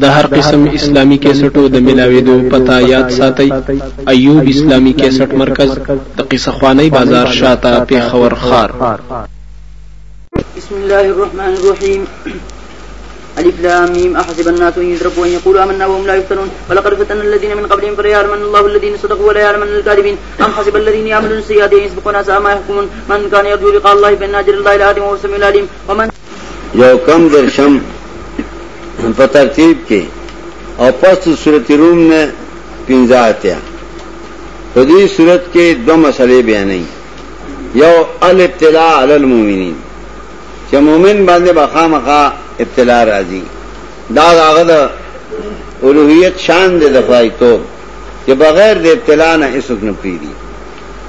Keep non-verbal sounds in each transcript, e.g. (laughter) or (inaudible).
د هر قسم اسلامی کیسټو د ملاويدو پتا یاد ساتي ایوب اسلامی کیسټ مرکز د قصه خوانی بازار شاته په خور خار بسم الله الرحمن الرحيم (clears throat) ألف لام ميم أحسب الناس أن يتركوا أن يقولوا آمنا وهم لا يفتنون ولقد فتنا الذين من قبلهم فليعلمن الله الذين صدقوا ولا يعلمن الكاذبين أم حسب الذين يعملون السيئات أن يسبقونا ساء ما يحكمون من كان يرجو لقاء الله فإن أجر الله لآت وهو السميع العليم ومن يوم كم درشم ترتیب کے صورت روم نے پنجا حتیا خودی صورت کے دو مسئلے بیا نہیں یو البتلا المومنین کہ مومن باندھے بخا مخا ابتلا راضی داد آغد الوحیت شان دے دفائی تو کہ بغیر دے ابتلا نہ دیبتلا نے اسکن پری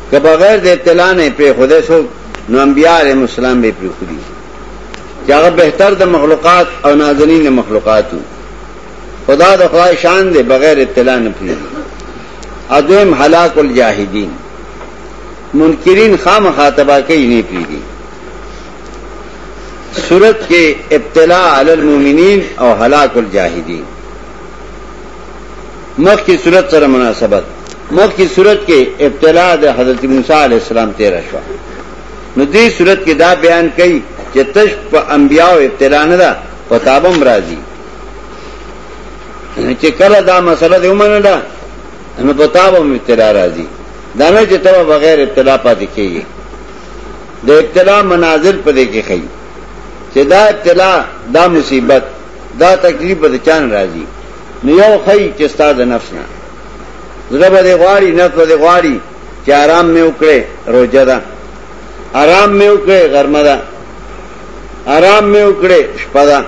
کے بغیر ابتلا نے پہ خدے سخ نو امبیا السلام بے پری خودی چاہ بہتر د مخلوقات اور نازنین مخلوقات ہوں خدا شان دے بغیر اطلاع نفری ادویم ہلاک الجاہدین منکرین خام خاطبہ کے دی سورت کے ابتلا المومنین اور ہلاک الجاہدین مخ کی صورت سر مناسبت مخ کی صورت کے دے حضرت مسا علیہ السلام تیرہ شوہ نو دې صورت کې دا بیان کړي چې تش په انبیاو ابتلا نه ده په تابم راځي چې کله دا مسله دې ومنه ده نو په تابم ابتلا راځي دا نه چې ته بغیر ابتلا پاتې کیږي د ابتلا مناظر په دې کې خي چې دا ابتلا دا مصیبت دا تکلیف به چان راځي نو یو خی چې ستاد نفس نه زړه به غواړي نفس به غواړي چې آرام مې وکړي روزه ده آرام میں اکڑے گرمدا آرام میں اکڑے پدا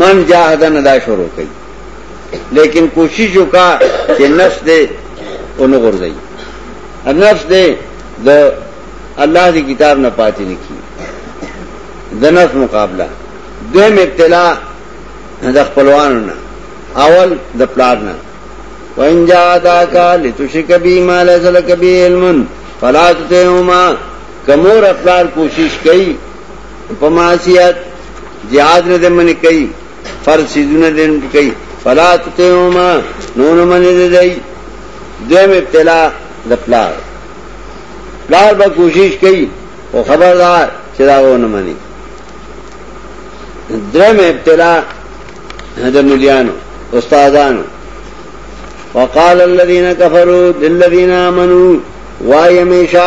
من جا ندا شروع گئی لیکن کوشش کا کہ نفس دے ان نکر نفس دے دا اللہ کی کتاب نہ پاتی لکھی د نف مقابلہ د پلوان لِتُشْرِكَ بِي مَا لَيْسَ لَكَ بِهِ عِلْمٌ فلا فلا تطعهما تطعهما کمور کوشش کوشش کئی کئی کئی پماسیت جہاد فرض دن نون دیم ابتلا با کئی تموریاد خبردار چراغو درم ابتلا استادانو وقال در تلیا نوتا دلو وای همیشه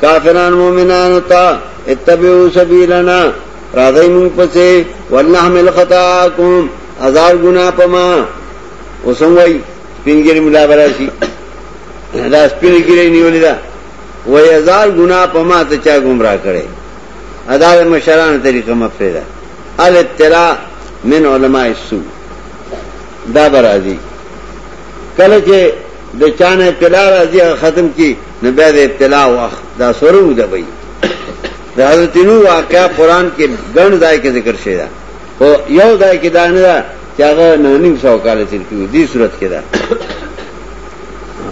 کافران مؤمنان تا اتبعوا سبیلنا راځي موږ پسې ولنحمل خطاکم هزار ګنا پما وسنګي پینګری ملا براشي دا سپینګری نیولې دا وای هزار ګنا پما ته چا گمراه کړي ادا مشران طریقه مفردا ال اطلاع من علماء السوء دا برازي کله چې د چانه پلا راځي ختم کی نو بیا د ابتلا او دا سورو ده بي د حضرت نو واقعا قران کې ګڼ ځای کې ذکر شوی ده او یو ځای کې دا نه ده چې هغه ننیم سو کال تیر کیږي دې صورت کې ده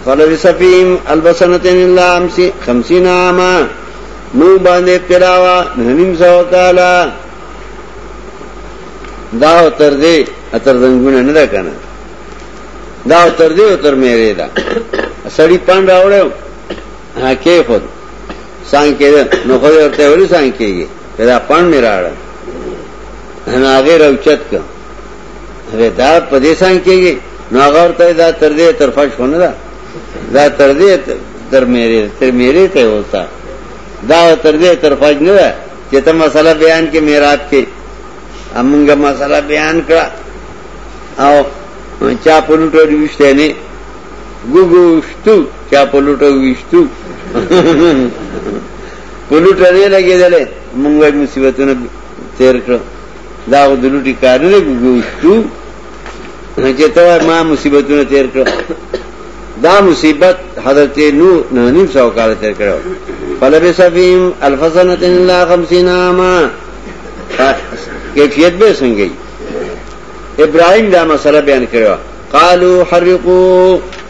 قال رسفیم البسنتن الا امسی 50 عاما نو باندې ابتلا وا ننیم سو کال دا تر دې اتر زنګونه نه ده کنه دا تر دې تر مې ری دا سړی پاند راوړم خود ہاں، خود سانگ سانگ کے کے نو سام پیدا پان میرا آڑا ہاں، آگے کا رہے دا پدے سانگ کے نو آگا دا دا تر تر دے ہونا دا تر دے تر میرے تر میرے تے ہوتا دا تر تر دے نو دا چیتا مسئلہ بیان کے میرا آپ کے مسئلہ بیان کرا او چاپنو ٹوڑی وشتے چاہیے ګوګوشتو چا پلوټو وشتو پلوټه نه لګیدلې مونږه مصیبتونه تیر کړو دا د لوټي کارونه ګوګوشتو چې ته ما مصیبتونه تیر کړو دا مصیبت حضرت نو نه نیم سو کال تیر کړو فلبی سفیم الفسنه الا 50 عاما کیفیت به څنګه ابراهیم دا مسله بیان کړو قالو حرقوا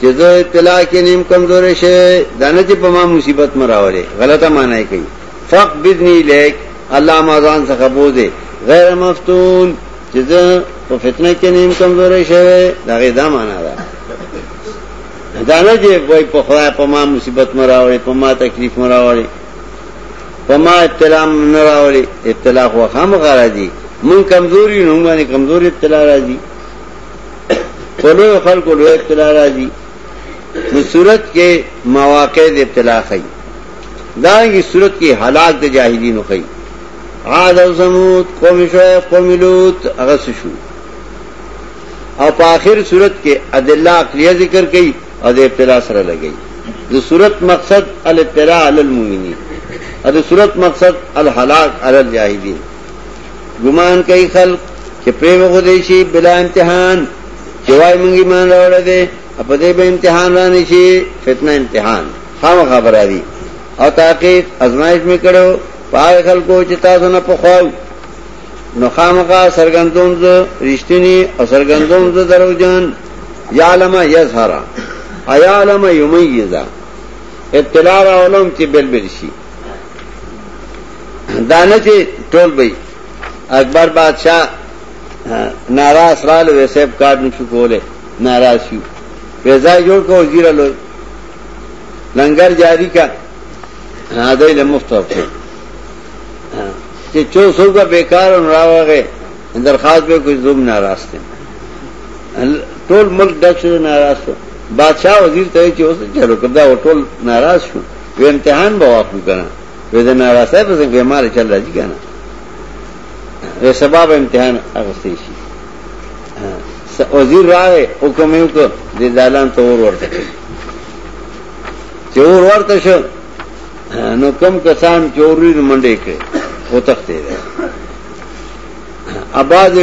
چیز اطلاع ابتلاح کے نیم کمزور ہے دانا جی پما مصیبت کئی فق بدنی لیک اللہ مازان سے غیر مفتون فتنہ کے نیم کمزور شے دا دا مانا پما مصیبت مراوڑے پما تکلیف مراوڑے پما ابتلا میں نہ خام کارا جی من کمزوری نہ ہوں گا کمزوری اب چلا رہا جی کو لو اب چلا نو صورت کې مواقع د ابتلا خي دا یي صورت کې حالات د جاهلینو خي عاد او زمود قوم شعیب قوم لوط هغه شو او په اخر صورت کې ادله عقلیه ذکر کړي او د ابتلا سره لګي د صورت مقصد الابتلاء علی المؤمنین او د صورت مقصد الهلاك علی الجاهلین ګمان کوي خلق چې پرې وغوړي شي بلا امتحان چې وای مونږ ایمان راوړل دي په دې به امتحان رانی شي فتنه امتحان خام خبر دی او تحقیق ازمایش می کړو پای خلکو چې تاسو نه پخواو نو خامخا سرګندوم زه رښتینی او سرګندوم زه دروژن یعلم یظهر ایعلم یمیزا اطلاع علوم کې بل بل شي دانه چې ټول بی اکبر بادشاہ ناراض رالو وسیب کارت نشو کوله ناراض شو پیدا جوړ کو ګیره لوی لنګر جاری کا هداي له مفتوب چې چو سو کا بیکار ان راوغه درخواست به کوئی زوم ناراض ته ټول ملک دښو ناراض شو بادشاہ وزیر ته چې اوس چلو کدا او ټول ناراض شو و امتحان به واقع کړه وې دا ناراض ته څنګه مار چل راځي کنه وې سبب امتحان اغستې شي وزیر راغې حکم یو کو د دالان تور ورته چور ورته شو نو کم کسان چوری منډې کړې او تختې ده اباز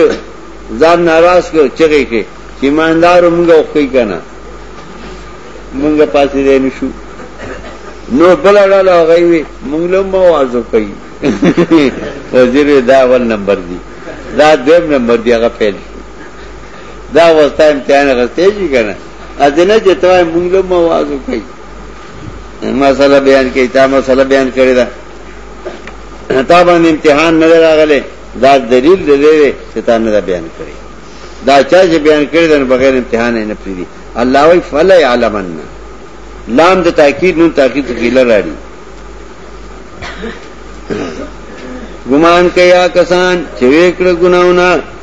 ځان ناراض کو چغې کې چې ایماندار مونږه وکړي کنه مونږه پاتې دی نشو نو بل رااله غوي مونږ له مو ارزو کوي (laughs) وزیر دا ول نمبر دی دا دیم نمبر دی هغه پیل شو دا وستا امتحان غسته شي کنه اذنه چې توای مونږ له موازو کوي مسله بیان کوي تا مسله بیان کړی دا تا باندې امتحان نه راغله دا دلیل دی چې تا نه بیان کړی دا چا چې بیان کړی دا بغیر امتحان نه پریدي الله وی فلا علمنا لام د تاکید نو تاکید غیله راړي ګمان کیا کسان چې وکړه ګناونه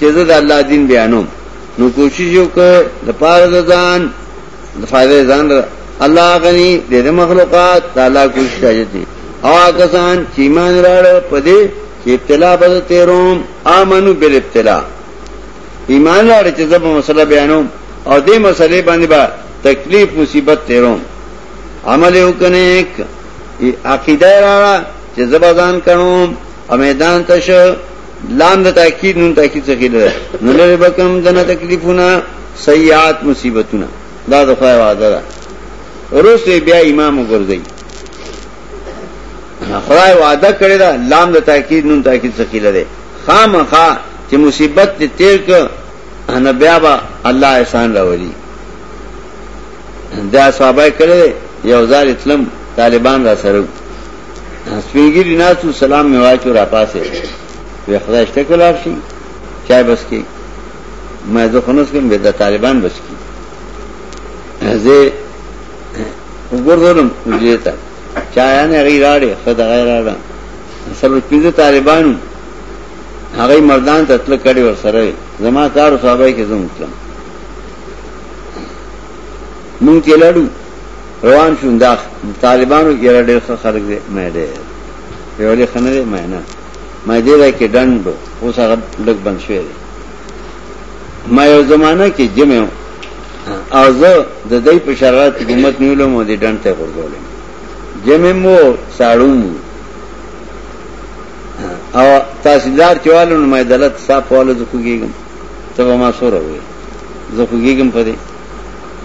چیز دا اللہ دین بہانو نو کوشش کوشش یو دا اللہ اللہ غنی مخلوقات آکسان چیمان چی ابتلا ابتلا تیروم آمنو بل ایمان چیزا کوششات مسلح بیانو مسئلے مسلح با تکلیف مصیبت تیروم عمل حصیبت چیزا بازان کنو امیدان تش لام د تاکید نون تاکید څخه لري نو لري بکم دنه تکلیفونه سیئات مصیبتونه دا د خدای وعده ده ورسته بیا امام وګرځي خدای وعده کړی دا لام د تاکید نون تاکید څخه لري خامخا چې مصیبت دې تیر ک نه بیا با الله احسان راولي دا صحابه کړي یو ځل اسلام طالبان را سره سپینګری ناسو سلام میواچو را پاسه وی خدای شته کولار شي چای بس کی ما زه خنس کوم به د طالبان بس کی زه وګورم دې ته چای نه غیر راړې خدای غیر راړم سره پینځه طالبانو هغه مردان ته تل کړي ور سره زما کار صحابه کې زموږ تلم مونږ ته لړو روان شو دا طالبانو کې لړې خلک دې مې دې یو لري خنره مې نه ما دې را کې ډند اوس هغه لګ بند شوی ما یو زمانہ کې جمع او زه د دې په شرایط کې همت نیولم او دې ډند ته ورغولم جمع مو ساړوم او تحصیلدار چوالو نو ما عدالت صاحب والو زه کوګم ته ما سره وې زه کوګم په دې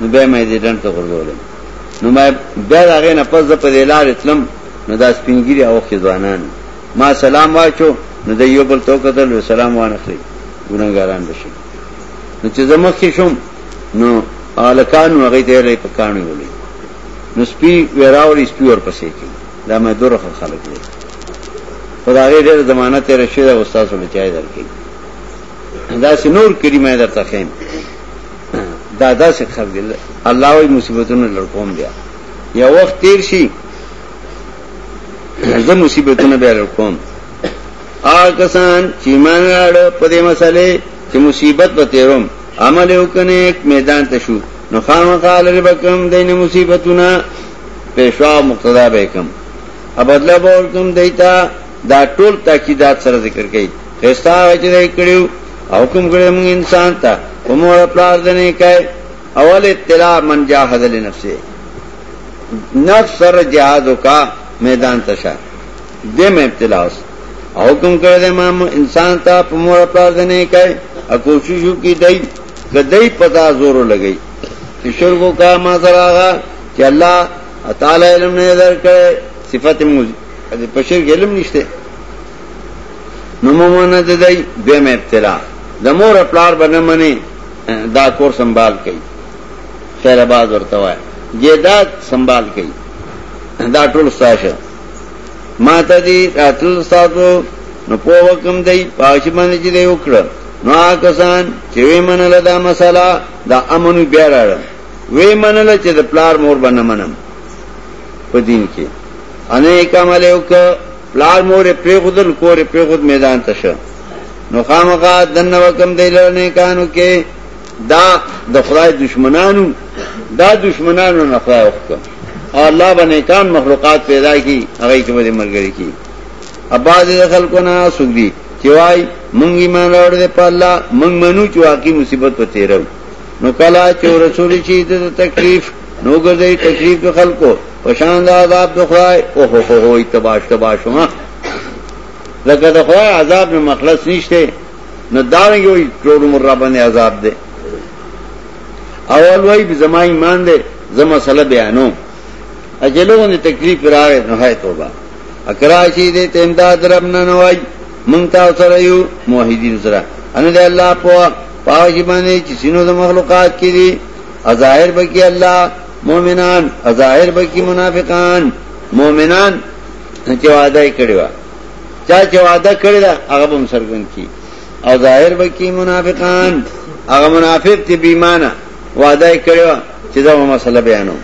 نو به ما دې ډند ته ورغولم نو ما بیا هغه نه پز په دې لار اتلم نو دا سپینګری او خزانان ما سلام واچو نو د یو بل توکتل و سلام وانخلی ګناګاران بشي نو چې زمخ کې شوم نو الکان هغه ته لې پکانو ولي نو سپی وراوري سپی ور پسې کې دا مې دورخه خلک دي خدای دې زمانہ ته رشید او استاد سره چای درکې دا سنور کریمه درته خیم (coughs) دا داسې خلک دي الله وي مصیبتونو لړقوم دی یا وخت تیر شي زه مصیبتونه بیان کوم آکسان چې مان راړ په دې مسلې چې مصیبت به تیروم عمل وکنه میدان ته شو نو خامخال ربکم دین مصیبتونه پیشوا مقتدا بكم ابدلا باور کوم دیتا دا ټول تاکیدات سره ذکر کړي خستا وځي کړیو او کوم کړم انسان ته کوم ور پلان کوي اول اطلاع من جاهد لنفسه نفس سره جهاد وکا میدان تشا دے میں ابت حکم کر دے مام انسان تھا پمور افلار دینے کہ کوششوں کی دئی کہ دئی پتا زوروں لگئی کشور کو کہا ماں کہ اللہ تعالی علم نے ادھر کرے صفت کے علم نشتے نموما دے دئی بے میں ابتلاح دمور اپلار بن منے کور سنبھال کئی خیر آباد اور توائے یہ گات سنبھال کئی دا ټول استاد ما ته دي راتل استاد نو په وکم دی پاش باندې چې دی وکړ نو کسان چې وی منل دا مسله دا امنو بیا راړ وی منل چې د پلار مور باندې منم په دین کې انیک عمل وک پلار مور په خودل کور په خود میدان تشه نو خامخا دنه وکم دی لرنه کانو کې دا د خدای دشمنانو دا دشمنانو نه خدای وکړه او الله باندې کان مخلوقات پیدا کی هغه کې باندې مرګري کی اباز خلقنا سګ دي چې وای مونږ ایمان اورې په الله مونږ منو چې واقعي مصیبت پته راو نو کلا چې رسول چې د تکلیف نو ګرځي تکلیف د خلکو پشان دا عذاب د خدای او هو هو تباش تباش ما لکه د خدای عذاب نه مخلص نشته نو دارنګ وي ټول مر باندې عذاب ده اول وای به زما ایمان ده زما صلی بیانو اجلو نے تکلیف راغې نه هاي توبه اکراشی دې تیم دا درم نه نوای مونږ تا سره یو موحدین سره ان دې الله په پاوشي باندې چې سينو د مخلوقات کې دي ظاهر بکی الله مؤمنان ظاهر بکی منافقان مؤمنان چې وعده کړی و چا چې وعده کړی دا هغه هم سرګن کی او ظاهر بکی منافقان هغه منافق تی بیمانه وعده کړی و چې دا مسله بیانوم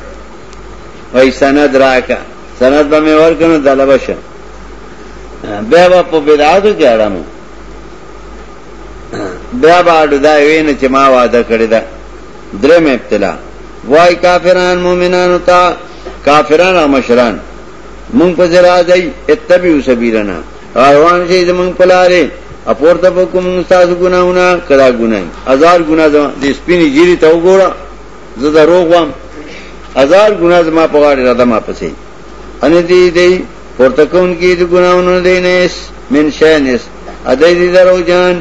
وای سند راکا سند به مور کنه طلب شه بیا په بدعاتو کې اړم بیا باندې دا ویني چې ما وعده کړی دا درم ابتلا وای کافران مؤمنانو ته کافران او مشران مونږ په ځرا دی اتبعو سبیلنا روان شي زمونږ په لارې اپورته په کوم تاسو ګناونه کړه ګناي هزار ګنا دې سپینې جيري ته وګوره زه دا روغ وم ہزار گنا زما پگاڑ کی گنا نیس ادے جان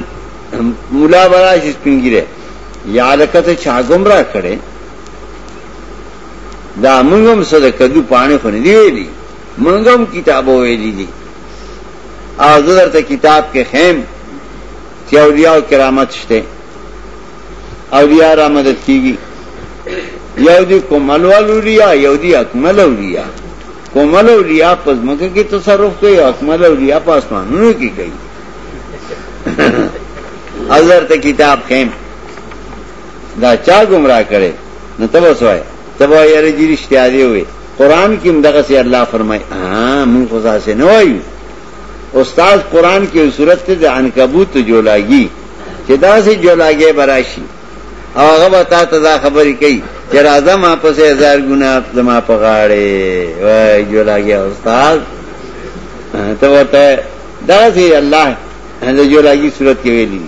پڑے چھا گمراہ کرے دا منگم منگم سد کدو پانے کتاب کر دی می تا کتاب کے خیم کہ اولیاء اولیاء و کرامت شتے را مدد کی دی یہودی کومل یہودی اکمل اولیا کومل اولیا پزمک کی تو اولیا پاسمانوں کی گئی حضرت کتاب خیم چا گمراہ کرے نہ تب سوائے جی رشتے آدھے ہوئے قرآن کی مدد سے اللہ فرمائے ہاں منہ خدا سے آئی استاد قرآن کی صورت ان کبوت جو لاگی سے جو لاگے براشی او هغه تا ته دا خبرې کوي چې راځه ما په هزار ګنا زما په غاړه وای جو لاګیا استاد ته ورته دا سي الله د جو لاګي صورت کې ویلي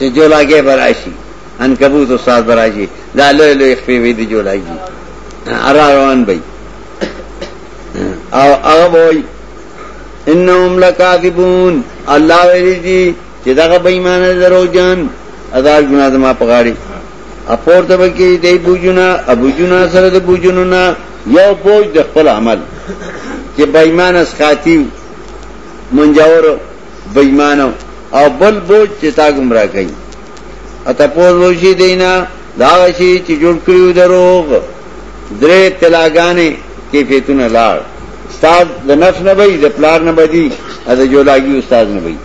چې جو لاګي براشي ان کبوت استاد براشي دا له له خپې وی دي جو لاګي ارا روان بي او هغه وای انهم لکاذبون الله ویلي دي چې دا به ایمان درو جان ادار ګنا زما پغاړي اپور ته کې دی بوجونا ابو جونا سره د بوجونونا یو بوج د خپل عمل چې بېمانه سخاتی منجاور بېمانه او بل بوج چې تا ګمرا کوي اته پوز وشي دینا دا شي چې جوړ کړیو دروغ درې تلاګانې کیفیتونه لاړ استاد د نفس نه وي د پلار نه بدی اته جوړاګي استاد نه وي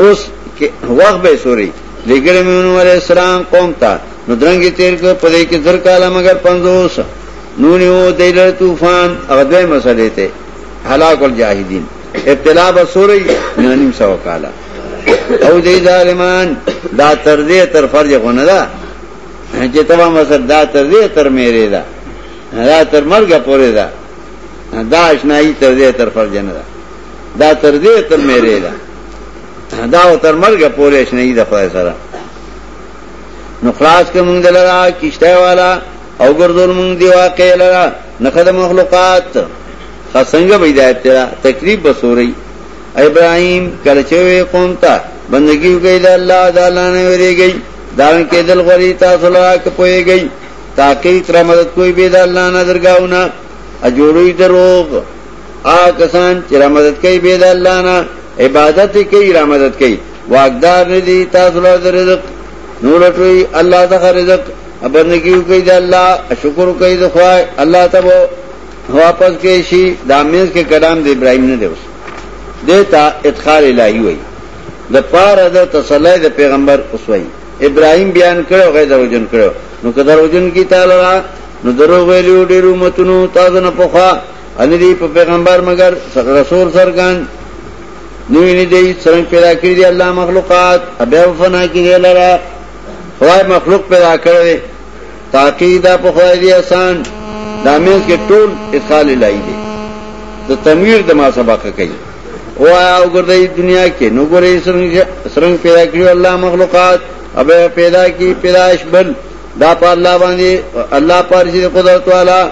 اوس کې وخت به سوري لګړې مونږ علی السلام قوم ته نو درنګي تیر کو پدې کې زر کاله مگر 50 نو نیو دیل طوفان هغه دوی مسلې ته هلاك الجاهدین ابتلا بسوری نانیم سو کاله او دې ظالمان دا تر دې تر فرج غونه دا چې تبا مسر دا تر دې تر میرے دا دا تر مرګه پورې دا دا اشنایی تر دې تر فرج نه دا دا تر دې تر میرے دا دا تر مرګ پورې شنه د خدای سره نو خلاص کې مونږ دلرا کیشته والا او ګردول مونږ دی واقع لرا نخد مخلوقات خسنګ بيدایت تیرا تقریب بسوري ابراهيم کلچوي قوم ته بندگی وکړي د الله تعالی نه وريږي داون کېدل غوري تاسو لا کې پويږي تاکي تر مدد کوئی به د الله نه درگاونه اجوړوي دروغ آ کسان چې مدد کوي به د الله نه عبادت کوي را مدد کوي واقدار نه دي تاسو له رزق نور لټوي الله ته رزق ابندګي کوي د الله شکر کوي د خوای الله ته واپس کې شي دامنز کې کلام د ابراهيم نه دی اوس دیتا ادخال الهي وای د پاره د تسلی د پیغمبر اوسوي ابراهيم بیان کړو غیر دروژن کړو نو که دروژن کی تعالی را نو درو ویلو ډیرو متونو تاسو نه پخا ان دی په پیغمبر مگر رسول سرګان نوی نی دی سرنگ پیدا کری دی اللہ مخلوقات ابیو فنا کی دی لرا خدای مخلوق پیدا کردی تاقیدہ پا خدای دی احسان دامینس کے ټول ادخال الہی دی د تمیر د ما سبق کوي او او ګرځي دنیا کې نو ګورې سرنګ پیدا کړو الله مخلوقات ابه پیدا کی پیدائش بل دا په الله باندې الله پر چې قدرت والا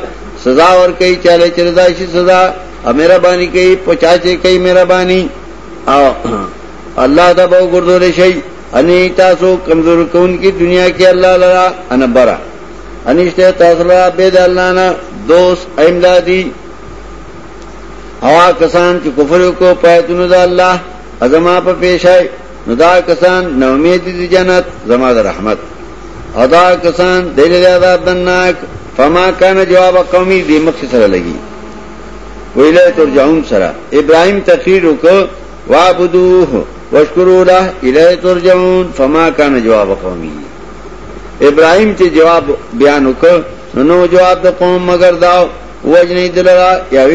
سزا ور کوي چاله چردا شي سزا امره باندې کوي پچا چې کوي مهرباني اللہ بہو گردو ریشئی انی تاسو کمزور کون کی دنیا کی اللہ لرا انبرا تاسو لرا بید اللہ نا دوست احمدی ہوا کسان کی کفر کو پیتا اللہ ازما پا پیش آئے ندا کسان دی جنت زما زمادر رحمت ادا کسان دیر دادا دنناک فما کا جواب قومی دی سر لگی تو ترجعون سرا ابراہیم تفریح کو واہ بد وشکرو راہ جم فما کا نہ جواب خامی ابراہیم کے جواب بیان بیا نک تو مگر دا دلرا یا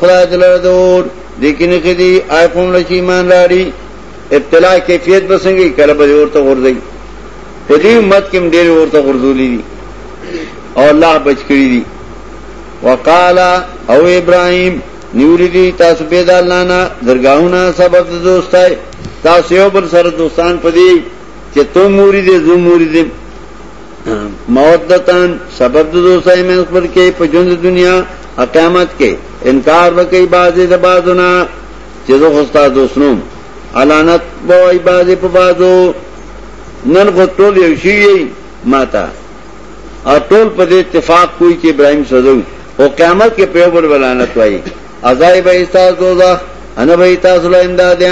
خلا دلر دور دیکھ آئی فون لچی مان لاری ابتلا کیفیت بسیں گی کر بجے اور تک قدیم مت کیری اور تک اور بچ بچکڑی دی وقالا او ابراہیم نیولی دی تاسو پیدا لانا درگاہونا سبب دوست ہے تاسو یو بل سر دوستان پا دی چی تو موری دی زو موری دی مودتان سبب دوست ہے میں اخبر کے پا جند دنیا اقیامت کے انکار بکی بازی دا بازونا چی دو خستا دوستنوم علانت بوائی بازی پا بازو نن خود طول یوشی ماتا اور ٹول پر اتفاق کوئی کہ ابراہیم سدو وہ قیامت کے پیو بول بالانت بھائی تاس دیا تسلیق منہ دودھی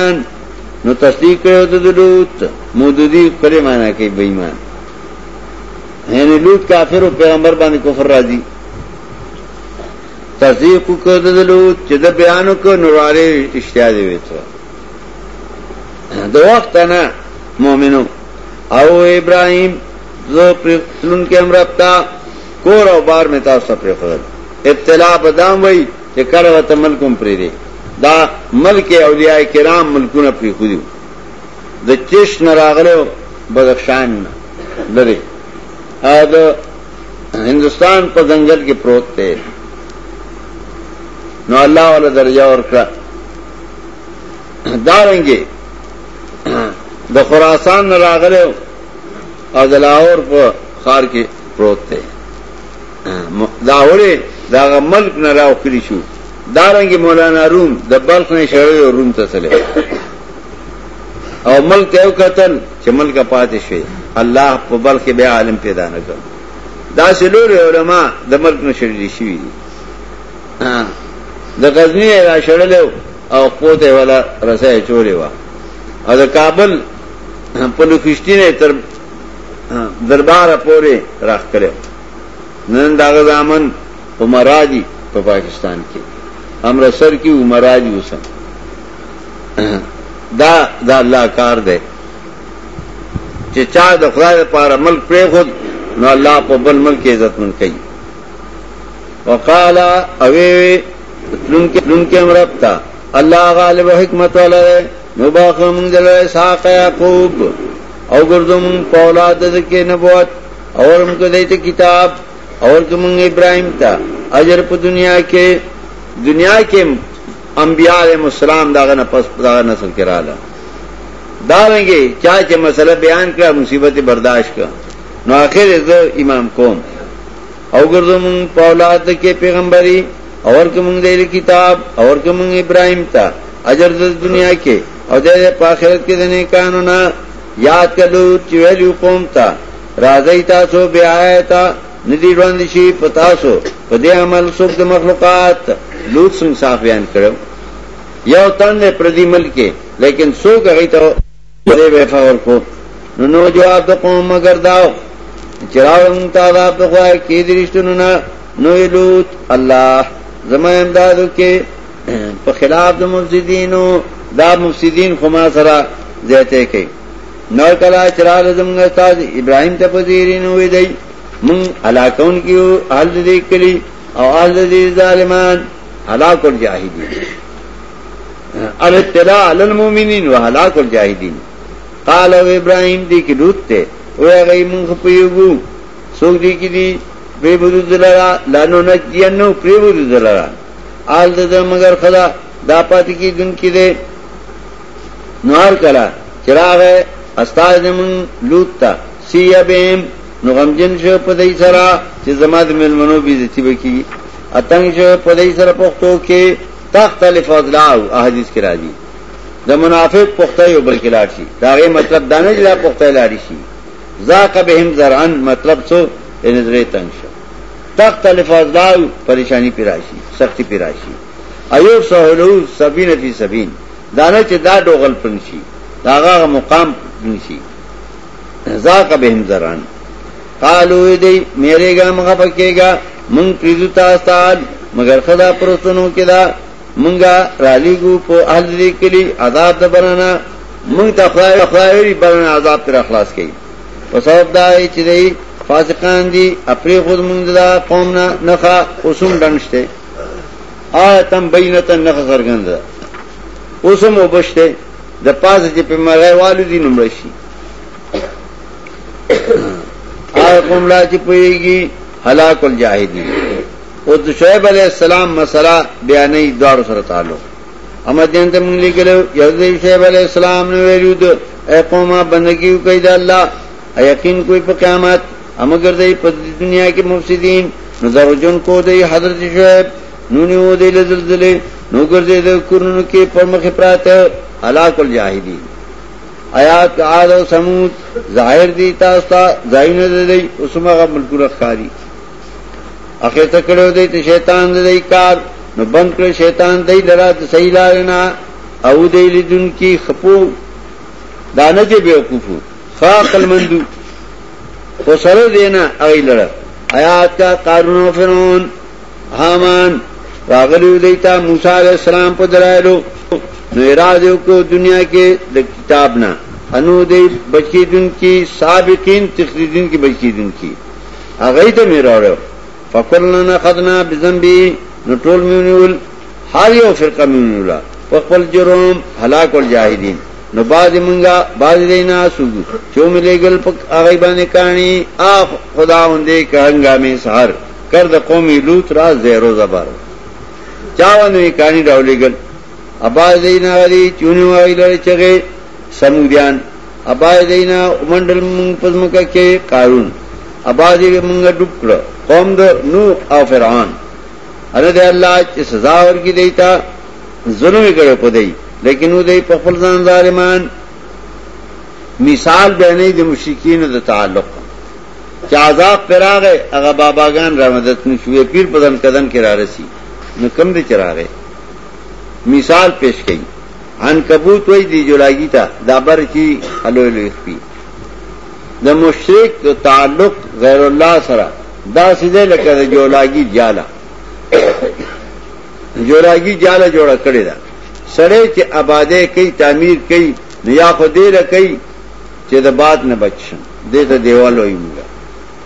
نو تصدیق کرو تو تو دلوت دلوت مودودی کرے مانا کہ بےمان یعنی پیغمبر کو کو تصدیق بیان نورارے دے دو وقت ہے نا مومنو او ابراہیم کے مرتا کور او بار میں تا خدر ابتلا بدام وای چې کله وته ملکم پرې دی دا ملک اولیاء کرام ملکونه پرې خو دی د چش نراغلو بدخشان لري ا د هندستان په جنگل کې پروت دی نو الله ولا درجه ورکړه دارنګي د خراسان راغلو او د لاهور په خار کې پروت دی دا وړي دا ملک نه راو کړی شو دارنګ مولانا روم د بلخ نه شړیو روم ته تللی او ملک یو قتل چې ملک پاتې شي الله په بلخ به عالم پیدا نه کړ دا سلور علما د ملک نه شړلی شي د غزنی را شړلو او قوته ولا رسای چولې وا او د کابل په لوخشتینه تر دربار پورې راخ کړو نن داغ دامن رامن جی پا پاکستان کے امرتسر کی جی دا دا اللہ کار دے دا خدا دا پارا ملک پرے خود نو اللہ پا بل ملک عزت من کئی وقالا اوے اب کے اللہ غالب حکمت والا نباق منگل ساق یعقوب او پولاد نبوت اور ان کو دیتے کتاب اور کمنگ ابراہیم تھا اجرپ دنیا کے دنیا کے انبیاء علیہ السلام داغا داغا نسل کے لا دار گے چائے مسئلہ بیان کا مصیبت برداشت کا نو آخر تو امام کون تھا منگ پولاد کے پیغمبری اور کہ منگری کتاب اور کے منگ ابراہیم تھا اجر دنیا کے اور اجر پاخرت کے دن کا یاد کر دو قوم تھا راضی تھا سو بے آیا تھا ندی روان شي پتاسو په دې عمل څوک د مخلوقات لوت څنګه صاحب بیان کړو یو تن نه پردی ملک لیکن څوک هغه ته دې وفاور کو نو نو جواب د قوم مگر داو چراغم تا دا په خوا کې درشتونو نه نو لوت الله زما امدادو کې (clears throat) په خلاف د مفسدینو دا مفسدین خو ما سره زیاته کوي نو کلا چراغ زمغه استاد ابراهيم ته پذیرینو وی دی علاقون دے دے کلی او او او ظالمان الجاہدین الجاہدین الاتلاع للمومنین و قال ابراہیم دی دی دی کی کی روت تے خپیوگو سوک پری پری دلارا لانو مونگ دلارا آل لڑا مگر خدا دا پاتی کی دن کی دے نوار کلا چراغ ہے استاد من لوت تا سی اب نو غمجن شو په دای سره چې زما د ملمنو بیزتی وکي اتنګ شو په دای سره پښتو کې تخت الفضلاء احادیث کې راځي د منافق پخته یو بل کې لاړ شي دا غي مطلب دا نه چې لا پخته لاړ شي ذاق بهم زرعن مطلب څه نظرې تنګ شو تخت الفضلاء پریشانی پیراشي سختی پیراشي ایوب سهلو سبین فی سبین دانه چې دا ډوغل پنشي داغه مقام پنشي ذاق بهم زرعن قالو دی میرے گا مغا پکے گا منگ پریزو تاستال مگر خدا پرستنو کدا منگا رالیگو پو احل دی کلی عذاب دا برانا منگ تا خدایوری برانا عذاب پر اخلاص کئی و سبب دائی چی دی فاسقان دی اپری خود منگ دا قومنا نخا قسم ڈنشتے آیتم بینتن نخا سرگند دا قسم و بشتے د پاسه چې په مړای والو دي نمړ شي قوم لا چی پوئے گی ہلاک الجاہدی او تو شعیب علیہ السلام مسئلہ بیانی دوار سر تعلق احمد جنت منگلی کلو یہودی شعیب علیہ السلام نے ویلیو دو اے قوم آپ بندگی کئی دا اللہ اے یقین کوئی پا قیامت اما گردئی پا دنیا کی مفسدین نظر جن کو دئی حضرت شعیب نونی ہو دئی لزلزلے نو گردئی دو کرنو کی پرمخ پراتے ہلاک الجاہدین آیات کا آد و سمود ظاہر دی تاستا زائن دے دی اسما غب ملکور خاری اخیر تکڑو دی تی شیطان دے دی کار نو بند کر شیطان دی لرا تی صحیح لارنا او دی لدن کی خپو دانا جے بے اقوفو خاق المندو خو سر دینا اغی لرا آیات کا قارون و فرعون حامان راغلیو دیتا موسیٰ علیہ السلام پا درائلو نو اراده وکړو دنیا کې د کتاب نه انو دې بچی دن کی سابقین تخریدین کی بچی دن کی هغه ته میراړو فقلنا خدنا بذنبی نو ټول میونیول هر یو فرقه میونیولا خپل جرم هلاک الجاهدین نو باز مونږه باز دینا سوګو چو ملګل پک هغه باندې کانی اخ خداوندې کانګا می سحر کرد قومي لوت را زیرو زبر چاونه کانی راولېګل ابا دینا غدی چونیو آغی لر چغی سمودیان ابا دینا امندل منگ پزمکا کے قارون ابا دینا منگا ڈکڑا قوم در نو او فرعان ارد اللہ چی سزا ورکی دیتا ظلم کرو پدی لیکن او دی پخفل زن ظالمان مثال بیانی دی مشرکین دا تعلق چې عذاب پر هغه هغه باباګان را مدد نشوي پیر پدن کدن کې را رسی نو کم دي چراغه مثال پیش کړي عنکبوت وای دی جولاګی ته دابر چی الوی لوی پی د مشرک تعلق غیر الله سره دا سیده لکه د جولاګی جالا جولاګی جالا جوړه کړی دا سړی چې آباده کوي تعمیر کوي یا خو دې را کوي چې د باد نه بچ دې ته دیوال وایي موږ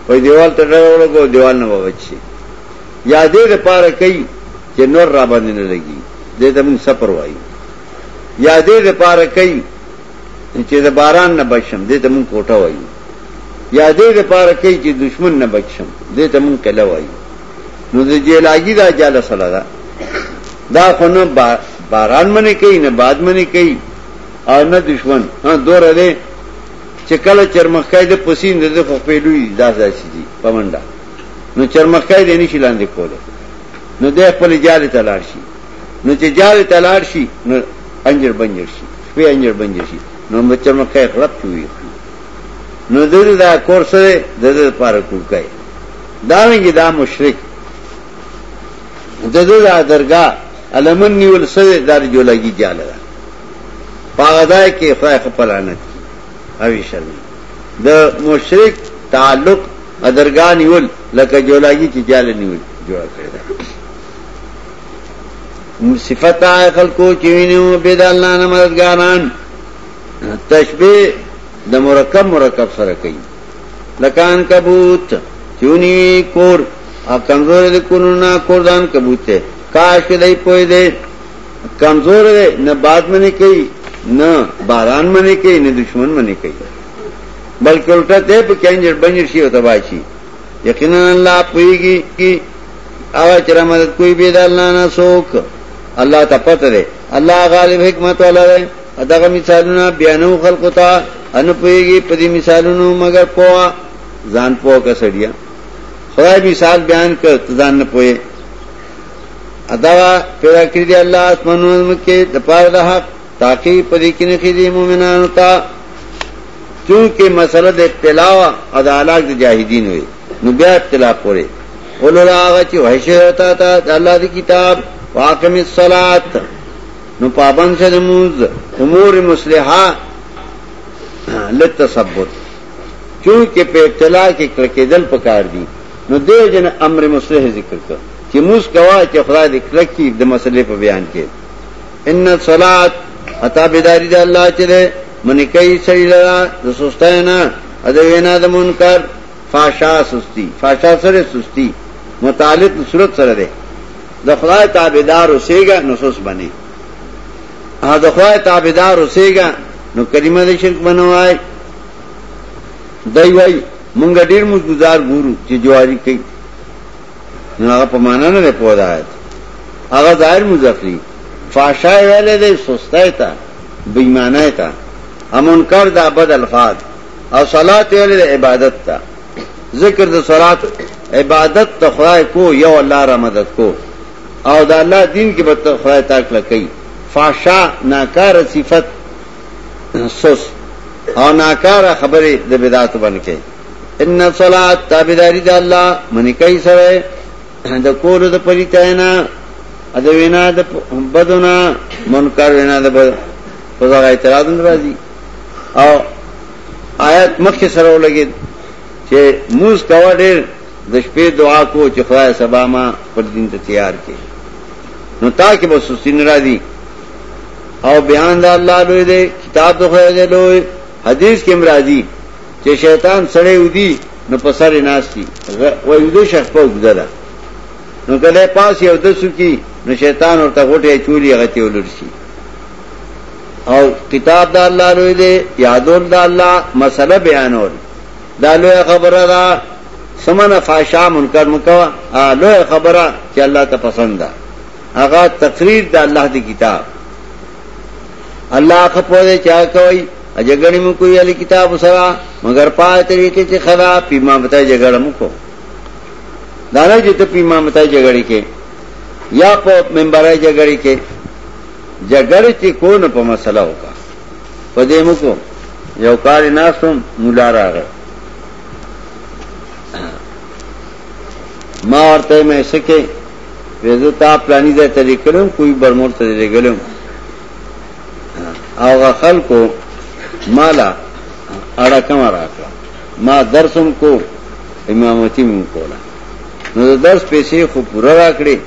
وای دیوال ته ډېر ورګو دیوال نه بچي یا دې لپاره کوي چې نور را باندې نه لګي دې ته موږ سفر وایو یا دې لپاره کوي چې د باران نه بچم دې ته موږ کوټه وایو یا دې لپاره کوي چې دشمن نه بچم دې ته موږ کله وایو نو د جیلاګي دا جاله سره ده دا خو نه باران منی کوي نه باد منی کوي او نه دشمن ها دور دې چې کله چرمخای د پسین د خو پیلوي دا ځاسي دي پمنډا نو چرمخای دې نشي لاندې کوله نو دې خپل جاله تلار شي نو چې جال تلار شي نو انجر بنجر شي سپی انجر بنجر شي نو بچر نو کای خلق چوي نو دغه دا کورس دغه لپاره کوکای دا ویني دا مشرک دغه دا درگاه علمن نیول سره دار جولاګي جاله پاغدای کې خدای خپلانت اوی شرمه د مشرک تعلق ادرګان یول لکه جولاګي چې جاله نیول جوړ کړی صفت آئے خلقو چوینیو بیدال مددگاران تشبیر نہ مورکب مورکب سرکئی کبوتنی خوردان کبوت کاش کے دئی پوئے کمزور دے نہ بعد میں کئی نہ باران میں کئی نہ دشمن میں کئی بلکہ الٹا دے بھی یقیناً لاپی آرام مدد کوئی بید اللہ نا سوک اللہ تا پتہ دے اللہ غالب حکمت والا دے ادغا مثالونا بیانو خلقتا انو نو پدی مثالونو مگر پوا زان پوا کر سڑیا خدا مثال بیان کر تزان نپوئے ادغا پیدا کردی اللہ پوئے ادا پورا تاکی پدی کنخی دی مومنانو تا چونکہ مسئلہ مسلط اختلاو ادا دے جاہدین ہوئے اختلاف پورے چی وحشی ہوتا تا اللہ کی کتاب واقم نو پابند سے مور امور مسلحہ لتثبت کے پہ ابتلا کے کرکے دل پکار دی نو دے جن امر مسلح ذکر کر کہ کہ موس کوا خدا کرکی دے دم پہ بیان کے ان عطا بیداری دا دا دا اللہ چلے کئی سری لرا ادوینا منکر فاشا فاشا سستی سستی سر متعلق صورت سر دے د خدای تابعدار اوسېګا نصوص بني ا د خدای تابعدار اوسېګا نو کلمه د شرک بنوای دای وای مونږ ډیر موږ گزار ګورو چې جواری کوي نو هغه په معنا نه پوهه هغه ظاهر مزفری فاشای ویلې د سستای تا بېمانه تا امون کار دا بد الفاظ او صلات ویلې د عبادت تا ذکر د صلات عبادت ته خدای کو یو الله را مدد کو او دا اللہ دین کی خدای تاک لکی فاشا ناکار ناکار صفت سس او خبر ان صلات خاخلہ دا اللہ منی کئی سر دا بدونا وینا دا بد اعتراض اندرازی او من کرنا سرو لگے موس دعا کو سبا ما خواہ صبام تیار کے نو بس دی او بیان دا اللہ لوئے دے کتاب راضی خیر دے لوئے حدیث کے چے شیطان سڑے نو نو پسر ناس شخص کلے پاس دسو کی نو شیطان اور چولی او کتاب دا اللہ لوئے دے یادول دا اللہ مسئلہ بیانول دا لوئے خبر دا سمن فاشا منکر فاشام کا لوہیا خبر تا پسند دا آغا تقریر دا اللہ دی کتاب اللہ خپو دے چاہ کوئی اجگڑی میں کوئی علی کتاب سرا مگر پائے طریقے سے خدا پیما بتائے جگڑ کو دانا جو تو پیما بتائے جگڑی کے یا پو ممبر جگڑی کے جگڑ چی کو نہ پا مسئلہ ہوگا پا دے مکو یو کار ناس تم ملارا گئے ماں اور تے میں سکے ویزو تا پلانی ځای ته لیکلم کوئی برمور ته لیکلم هغه خلکو مالا اړه کما راکړه ما درسم کو امامتی مون کولا نو درس پیسې خو پورا راکړې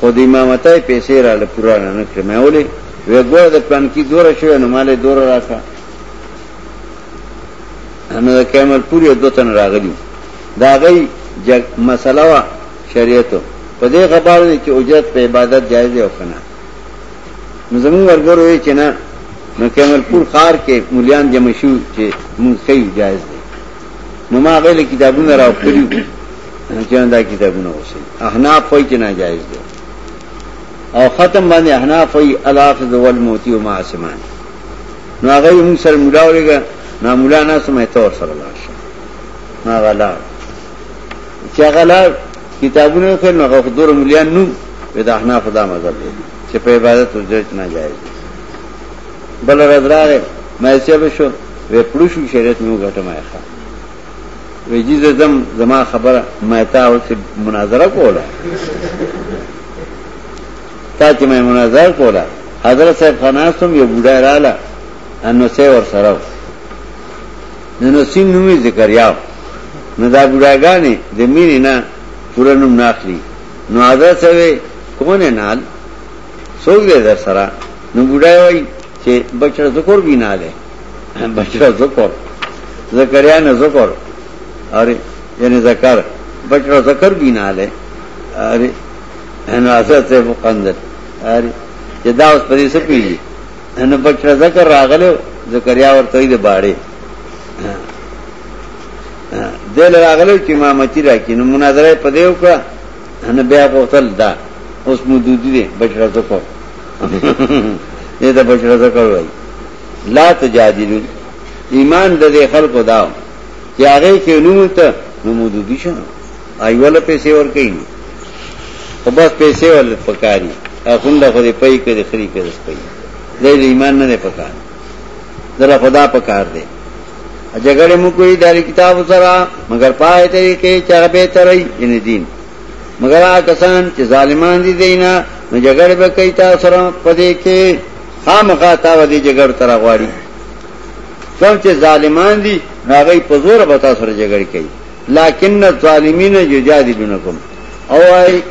خو د امامتای پیسې را ل پورا نه کړې مې ولې وې ګور د پلان کې دوره شوې نو مالې دوره راکړه نو کمل پوری دوتن راغلی دا غي مسله وا شریعت په دې خبره ده چې اجرت په عبادت جایز دی او کنه نو زموږ ورګور وی چې نه نو کمل پور خار کې مليان جمع شو چې مونږ کوي جایز دی نو ما غوښتل کتابونه راوړل چې دا کتابونه وشي احناف وایي چې ناجایز دی او ختم باندې احناف وایي الاخذ والموتی وما اسمان نو هغه هم سر مولا ورګه نا مولانا سمه تور سره لاشه ما غلا چې غلا کتابونو خو نو هغه دور مليان نو ودا حنا خدا مذهب دی چې په عبادت ورځ نه جایز بل راځره مې چې به شو وې پلو شو شریعت موږ ګټه ما ښه وې جیز زم زما خبره مې تا او مناظره کوله تا چې مې مناظره کوله حضرت صاحب خناستم یو بوډا رااله انو سه ور سره نو سین نومې ذکر یاو نو دا بوډاګانی د مینې نه پورا نوم ناخلی نو حضرت سوی کون نال سوک دے در سرا نو بودای وی چه بچر ذکر بھی نالے بچر ذکر زکریان ذکر آره یعنی ذکر بچر ذکر بھی نالے آره نو حضرت سوی مقندر آره چه دا اس پدی سپیلی نو بچر ذکر راغلے زکریا ورطوی دے باڑے دل راغلی چې امامتی راکې نو مناظره په دیو کا نه بیا غوتل دا اوس مودودی دی بچره زکو (laughs) دې ته بچره زکو وای لا تجادلو ایمان د خلکو دا چې هغه کې نو ته نو مودودی شو ایواله پیسې ورکې نه او بس پیسې ول پکاري اخونده خو دې پي کړې خري کړې سپي دې ایمان نه پکار دره خدا پکار دی جګړه مو کوي د کتاب سره مگر پای ته کې چې به ترې ان دین مگر هغه کسان چې ظالمان دي دینا نو جګړه به کوي تاسو سره پدې کې خامخا تا ودی جګړه تر غواړي کوم چې ظالمان دي هغه په زور به تاسو سره جګړه کوي لکن الظالمین یجادلونکم او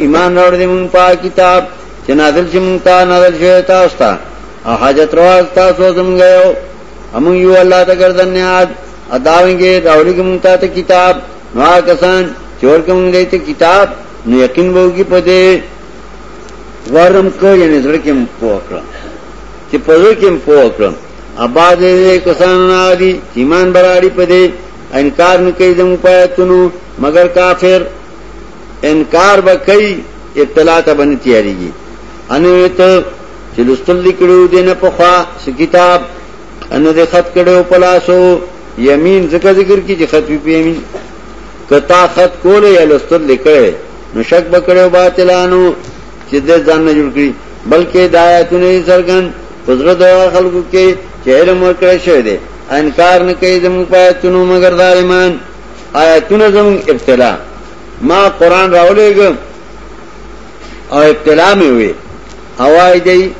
ایمان اور دې مون په کتاب چې نازل شي مون ته نازل شوی تاسو ته حاجت روا تاسو زم غيو هم یو الله ته ګردنه اداوینګه داولی کوم ته کتاب نو کسان چور کوم دې ته کتاب نو یقین وږي په دې ورم کو یعنی زړه کې پوکړه چې په دې کې پوکړه ابا دې کسان عادي ایمان براري په دې انکار نه کوي زمو پاتونو مگر کافر انکار به کوي ابتلا ته باندې تیاریږي انو ته چې لستل لیکلو دینه په خوا کتاب انو دې خط کړو په لاسو یمین ځکه ذکر کی چې خط په یمین کتا خط کول یا لستر لیکل نو شک بکړو باطلانو چې دې ځان نه جوړ کړی بلکې دایاتونه سرګن پزړه د خلکو کې چې علم ورکړی شوی دی انکار نه کوي زموږ پاتونو مگر ظالمان آیاتونه زموږ ابتلا ما قران راولېګم او ابتلا مې وي هواي دی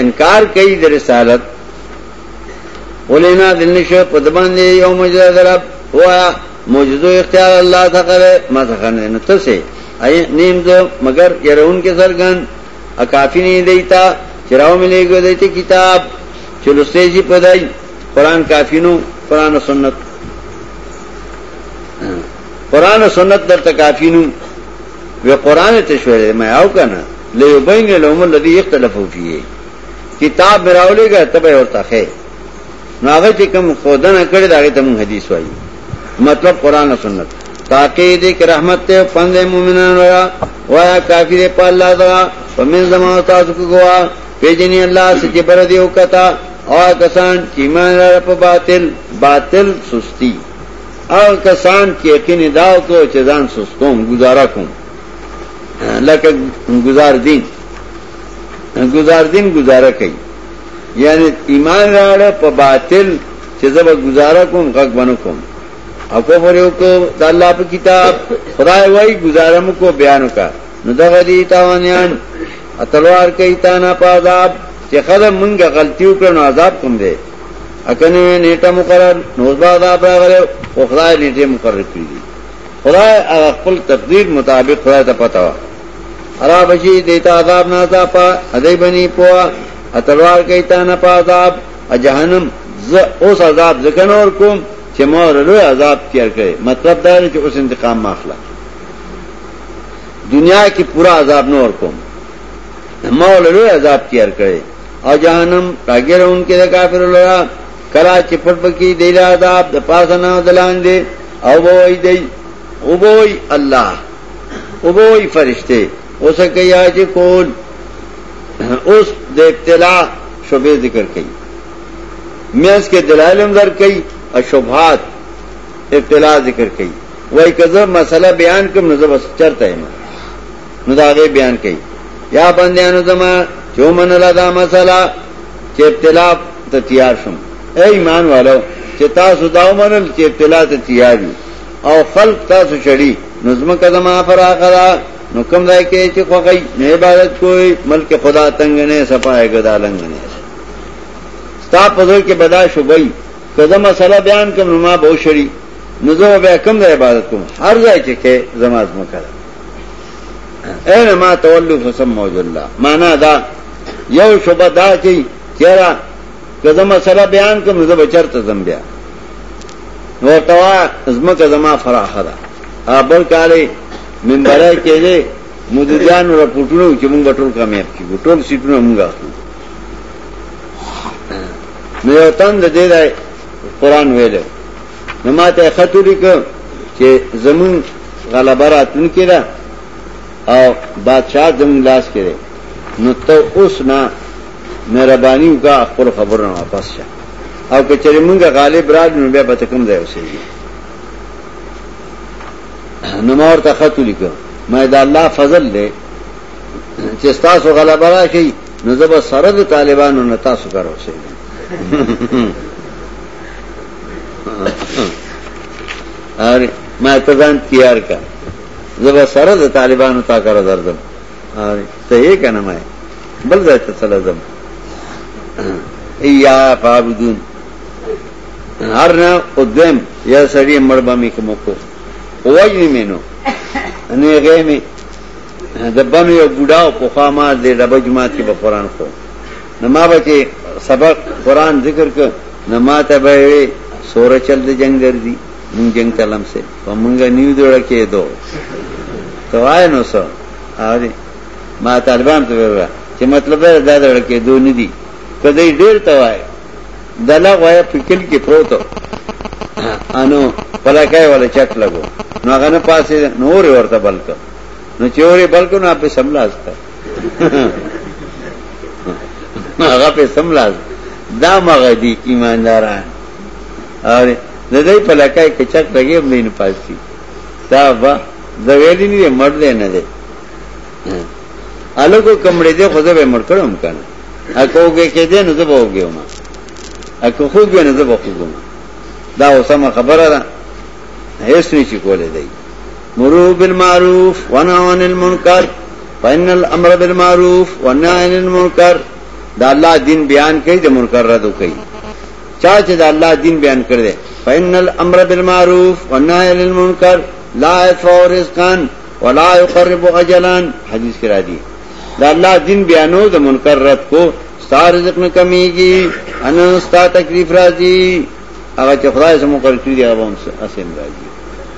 انکار کوي د رسالت ولینا یو درب پر موجودو اختیار اللہ تھا کرے مگر ان کے سرگن اکافی نہیں دیتا گو میں کتاب چلو سیز ہی پودی قرآن کافی نو قرآن و سنت قرآن و سنت درتا کافی نو وہ قرآن تشور میں آؤ کا نا لے بین محمد علی ایک طلب ہو گئی کتاب براؤ گا تب اور تخیر ناغی چی کم خودا نکڑی داغی تا من حدیث وائی مطلب قرآن و سنت تاکی دی که رحمت تیو پند مومنان ویا ویا کافی دی پا اللہ دا ومن زمان و تاسکو گوا پیجنی اللہ سچی بردی اکتا او کسان چی را پا باطل باطل سستی او کسان چی اقین داو کو چی زان گزارا کن لکه گزار دین گزار دین گزارا کئی یعنی ایمان راڑ گزارا کم کم اللہ گاڑ کتاب خدا وی گزارا کو بیان کا اتلوار کئی تلوار کے چه پاپ منگا کلتی نو عذاب کم دے اکنٹا مقرر نوزبا عذاب را و خدای نیٹ مقرر کری دی خدای اغاقل تقدیر مطابق خدای تا پتاوا عرابشی دیتا عذاب نازا پا تا بنی پوا اتلوار کئی تانا پا عذاب جہنم اس عذاب ذکن اور کم چھ مور لوی عذاب کی کرے مطلب دار ہے اس انتقام معاف دنیا کی پورا عذاب نور کم مول لوی عذاب لذاب کرے عرکے جہنم راگیر ان کے ذکا فراب کلا چپٹ بکی دپاس نہ دلان دے او بوئی دی او بوئی اللہ او بوئی فرشتے او سکے جی کون اس ابتلا شبے ذکر کئی میں اس کے دلالم کئی اور شبہات ابتلا ذکر کئی وہی کزم مسئلہ بیان کم نظب چرتا ہے مداحب بیان کئی یا بندیا نظما جو من اللہ دا مسئلہ کہ ابتلا تو تیار شم اے ایمان والو والا چتاؤ مرم چیب تو تیاری اور فلق تڑی نژم کزم آفر آ کر نکم دائی کے چی خواقی نئے عبادت کوئی ملک خدا تنگ نئے سپاہ گدا لنگ نئے ستا پذر کے بدا شو بھئی کہ زمان صلاح بیان کم نما بہو شری نظر بے کم دائی عبادت کم ہر جائی چی کہ زماز از مکر اے نما تولو فسم موز اللہ مانا دا یو شو بدا چی چیرا کہ زمان صلاح بیان کم نظر بچر تزم بیا نورتوار توا مکر زمان فراہ دا بلکہ آلے منبرای کې دې مددیان راپورټونه چې موږ ټول کامیاب کیږو ټول سیټونه موږ اخلو نو یو تند دې دا قران ویل نو ماته خطوري کو چې زمون غلبه راتون کړه او بادشاہ زمون لاس کړي نو ته اوس نه مهرباني وکړه خپل خبر نه واپس شه او که چېرې موږ غالب راځو نو بیا به کوم ځای اوسېږو نمور تخت لکھو میں دا اللہ فضل نہیں کہا سکارو صحیح تیار کر زبر سرد طالبان تا کرو اردم تو یہ کہنا میں بل رہا ہر نا سڑی مڑبامی کے موقع وای مینو نه غېمه د بم یو بډاو په خامه د رب جماعت کې په قران خو نو ما به سبق قران ذکر ک نو ما ته به سور چل د جنگ درځي مونږ جنگ تلم سه په مونږ نیو دړه کې دو توای نو سو اره ما طالبان ته وره چې مطلب دا دړه کې دو ندي کدی ډیر توای دلا وای په کل کې پروت انو پلاکای ولا چټ لګو نو هغه نه نور ورته بلک نو چوری بلک نو په کمڑے دے هغه په امکان دا ایمانداران په کې کې چک لګي هم نه نه نه دا دا با مړ مړ دې دې دې دې الګو کمړې خو کړم کنه اکو نو ما خبره ده ہیس نیچی کولے دی مرو بالمعروف ونعان المنکر فین الامر بالمعروف ونعان المنکر دا اللہ دین بیان کئی دا منکر ردو کئی چاچے دا اللہ دین بیان کردے فین الامر بالمعروف ونعان المنکر لا افعو رزقان ولا اقرب اجلان حدیث کرا دی دا اللہ دین بیانو دا منکر رد کو ستا رزق میں کمی گی انا ستا تکریف را دی اگر چا خدای سمو قرد کردی اگر با ہم اسیم را دی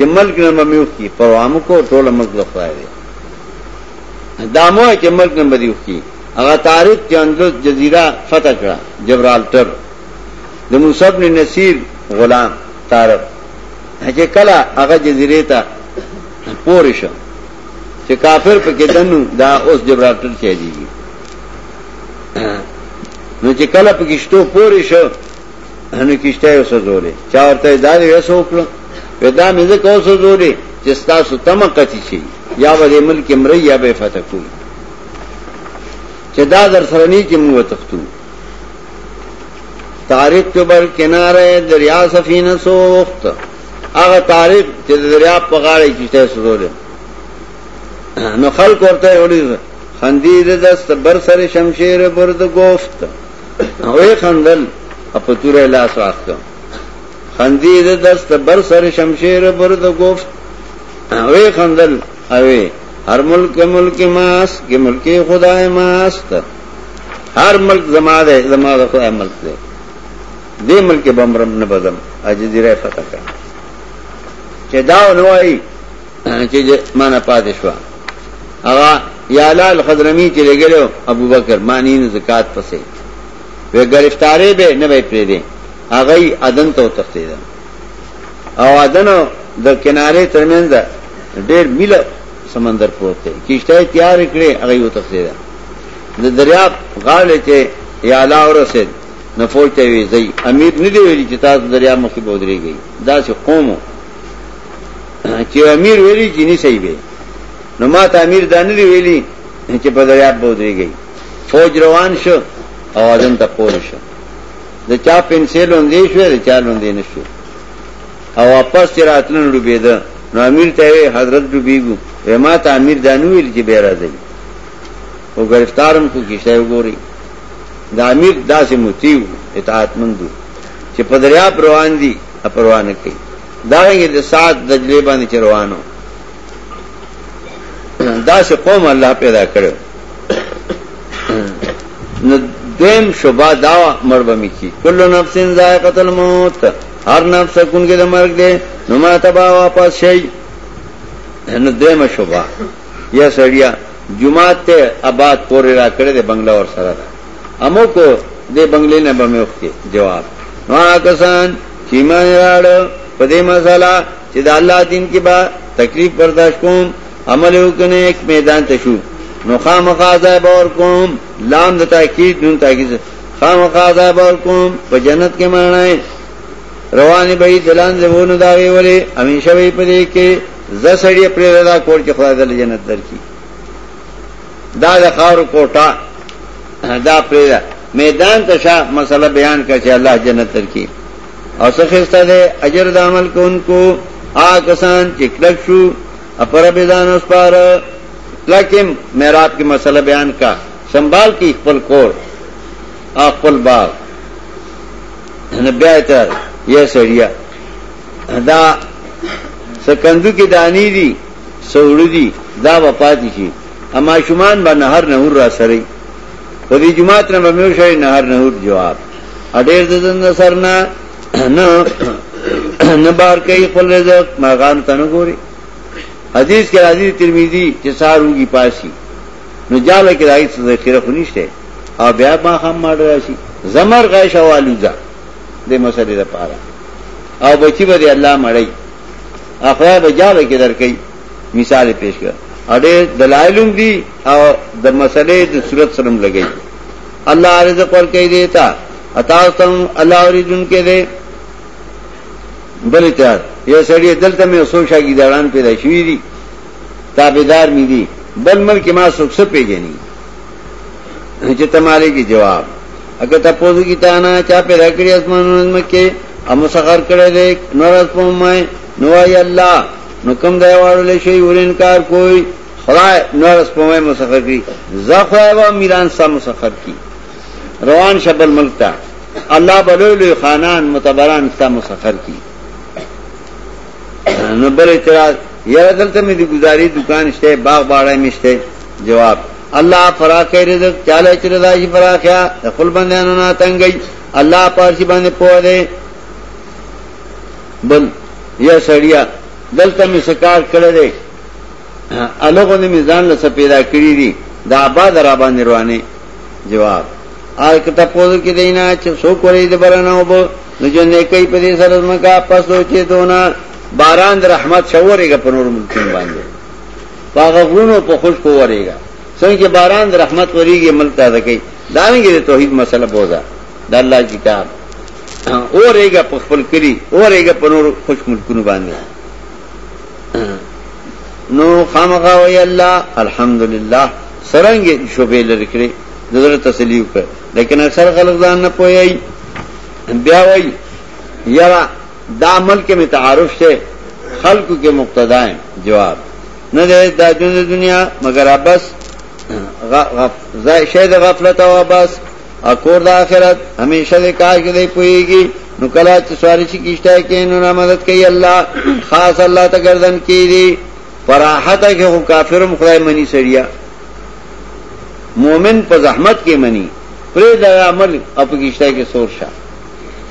چې ملک نه ممیوخ کی پروام کو ټول ملک له خدای دی دامو چې ملک نه بدیوخ کی هغه تاریخ چې اندلس جزیره فتح کړه جبرالتر د موسی بن نصیر غلام طارق چې کله هغه جزیره ته پورشه چې کافر پکې دنو دا اوس جبرالتر کې دی نو چې کله پکې شتو پورشه نو کیشته یې وسه زولې چا ورته دا یې وسه وکړه ودا مې زه کو سو زوري چې تاسو تم قتی شي یا به ملک مری یا به فتح کو چې دا در سره نه چې موږ تختو تاریخ په بل کناره دریا سفینه سوخت هغه تاریخ چې دریا په غاړه کې شته سوره نو خلق ورته وړي خندید دست بر سر شمشیر برد گفت اوې خندل په تورې لاس واخته خندید دست بر سر شمشیر برد گفت اوی خندل اوی هر ملک ملک ماست که ملک خدای ماست هر ملک زما ده زما ده خدای ملک ده دې ملک بمرم نه بدم اجدی را فتح کړ چې دا نوای چې معنا پاتې شو هغه یا لال خضرمی چې لګلو ابوبکر مانین زکات پسې وې گرفتاره به نه وې پرې دي هغه عدن ته تختیدا او عدن د کناره ترمنځ ډېر میله سمندر پروت دی کیشته تیار کړي هغه یو تختیدا د دریاب غاړه ته یالا اورسید نه فوج ته وی زی امیر نه دی ویلی چې تاسو دریا مخې بودريږي دا چې قوم (clears throat) چې امیر ویلی چې نه صحیح وي نو ما ته امیر دانه دی ویلی چې په دریا بودريږي فوج روان شو او اذن ته پوه شو د چا پنسل اندې شو د چا لوندې نشو او واپس راتلن ډوبېد نو امیر ته حضرت ډوبېګو ما ته امیر دانو ویل چې به راځي او گرفتارم کو کیشته وګوري د امیر داسې متیو اطاعت مندو چې په دریاب روان دي اپروانه کوي دا یې د سات دجلې باندې روانو دا چې قوم الله پیدا کړو نو دویم شا دعو مروبمی کی کلو نب سے موت ہر نفس کن کے دے نما واپس دویم شبہ یا سڑیا جماعت تے آباد پورے را کرے دے بنگلہ اور سرا سر امو کو دے بنگلے نے کے جواب بم کسان چیمان سال اللہ دین کی بات تکلیف برداشت کون عمل املے ایک میدان تشوب نو خامخا عذاب ورکوم لام د تاکید نون تاکید خامخا عذاب ورکوم په جنت کې مرنای رواني به دلان زبون داوي ولي همیشه وي په دې کې ز سړی پر رضا کول کې خدای د جنت درکې دا د خاور کوټه دا پرېدا میدان ته شاه مسله بیان کړي الله جنت درکې او څه خسته ده اجر د عمل کوونکو آ کسان چې کلک شو اپر بيدان اوس پاره لیکن میں رات کے مسئلہ بیان کا سنبھال کی پل کو پل باغ یعنی بہتر یہ سڑیا دا سکندو کی دانی دی سوڑی دی دا وپا دی اما شمان با نہر نہور را سری و دی جماعت نبا میو شای نہر نہور جواب اڈیر دزن نصر نا نا نا بار کئی قل رزق مرغان تنگوری حدیث کې راځي ترمذی چې ساروږي پاسي نو جاله کې راځي څه ذخیره خنيشته او بیا ما هم ماړ راشي زمر غیش والوزا دې مسلې لپاره او بچي به الله مړی اخره به جاله کې درکې مثال پیش کړ اړې دلایلوم دي او د مسلې د صورت سره لګي الله رزق ورکې دیتا اتا تم الله اوریدونکو دې بل تیار یہ سڑی دلتا میں سو شاہ داران پیدا شوی دی تابدار می دی بل ملک ما مل کے ماں سخت مال کی جواب اگر تپوز کی تانا چا پیدا کری اسمان کے کرے نوائی اللہ نکم لے اور انکار کوئی خدای رسپر کی سا مسفر کی روان شبل ملک تا اللہ خانان متبران تا مسفر کی نو بل اعتراض یاره دلته مې د گزاري دکان شته باغ باړای مشته جواب الله فراخ رزق چاله چې رضا شي فراخیا خپل بندانو نه تنګي الله پارشي باندې پوه دی بل یا سړیا دلته می سکار کړی دی الګو نه میزان له پیدا کړی دی دا آباد را باندې روانه جواب آ کته پوز کې دینا چې سو کولې د برنه وب نو جن نه کوي په دې سره مکا پسو چې دونه باران د رحمت شورېږي په نور ممکن باندې پاغه غونو په خوش کوورېږي څنګه باران د رحمت ورېږي ملک ته ځکې داویږي توحید مسله بوزا د الله کتاب اورېږي په خپل کړی اورېږي په نور خوش ملکونو باندې نو خامغه وی الله الحمدلله سرنګ شوبې لري کړې دغه تسلیو کړ لیکن اکثر خلک ځان نه پوي بیا وای یاره دا ملک میں تعارف سے خلق کے مقتدائیں جواب نہ دے دا دنیا مگر ابس شہد غفلت و ابس اکور دا آخرت ہمیشہ دے کار کے دے پوئے گی نقلا چسوارشی کی ہے کہ انہوں نے مدد کی اللہ خاص اللہ تا گردن کی دی تھی پر آحت کافر مخت منی سریا مومن پا زحمت کے منی پورے دا عمل اب ہے کہ سور شاہ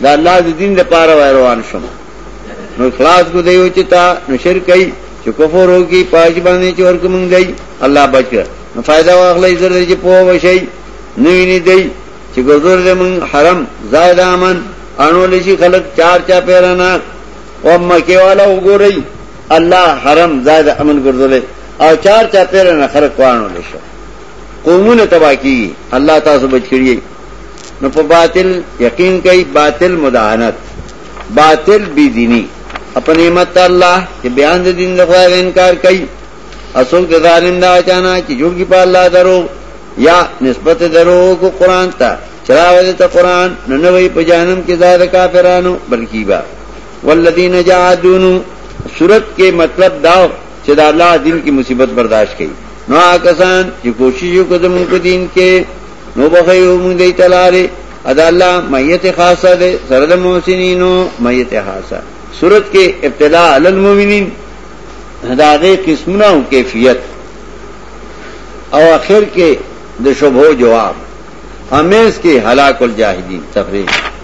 دا الله د دین د پاره روان شوم نو خلاص کو دی اوچتا نو شرکای چې کفر وکي پاج باندې چې ورکه مونږ دی الله بچ نو फायदा واغلې زر دې په وشي نو ویني دی چې ګذر دې مونږ حرم زائد امن انو لشي خلق چار چا پیرانا او مکه والا وګورئ الله حرم زائد امن ګرځولې او چار چا پیرانا خلق وانو لشي قومونه تباکی الله تاسو بچ کړی نپ باطل یقین کئی باطل مداحت باطل بی دینی اپنی دفاع انکار کئی اصول کے ظالم دارندہ جانا درو یا نسبت درو کو قرآن تا چلا و قرآن ننوئی پجانم کے زیادہ کا پیرانو بلکہ ولدین سورت کے مطلب داو چدا اللہ دن کی مصیبت برداشت کی نو ناکسان کی کوشش دین کے نو ادا اللہ میت خاصہ دے سرد محسن صورت کے ابتدا دے قسمنا و کیفیت او اوخر کے دشبہ جواب حمیز کے ہلاک الجاہدین تفریح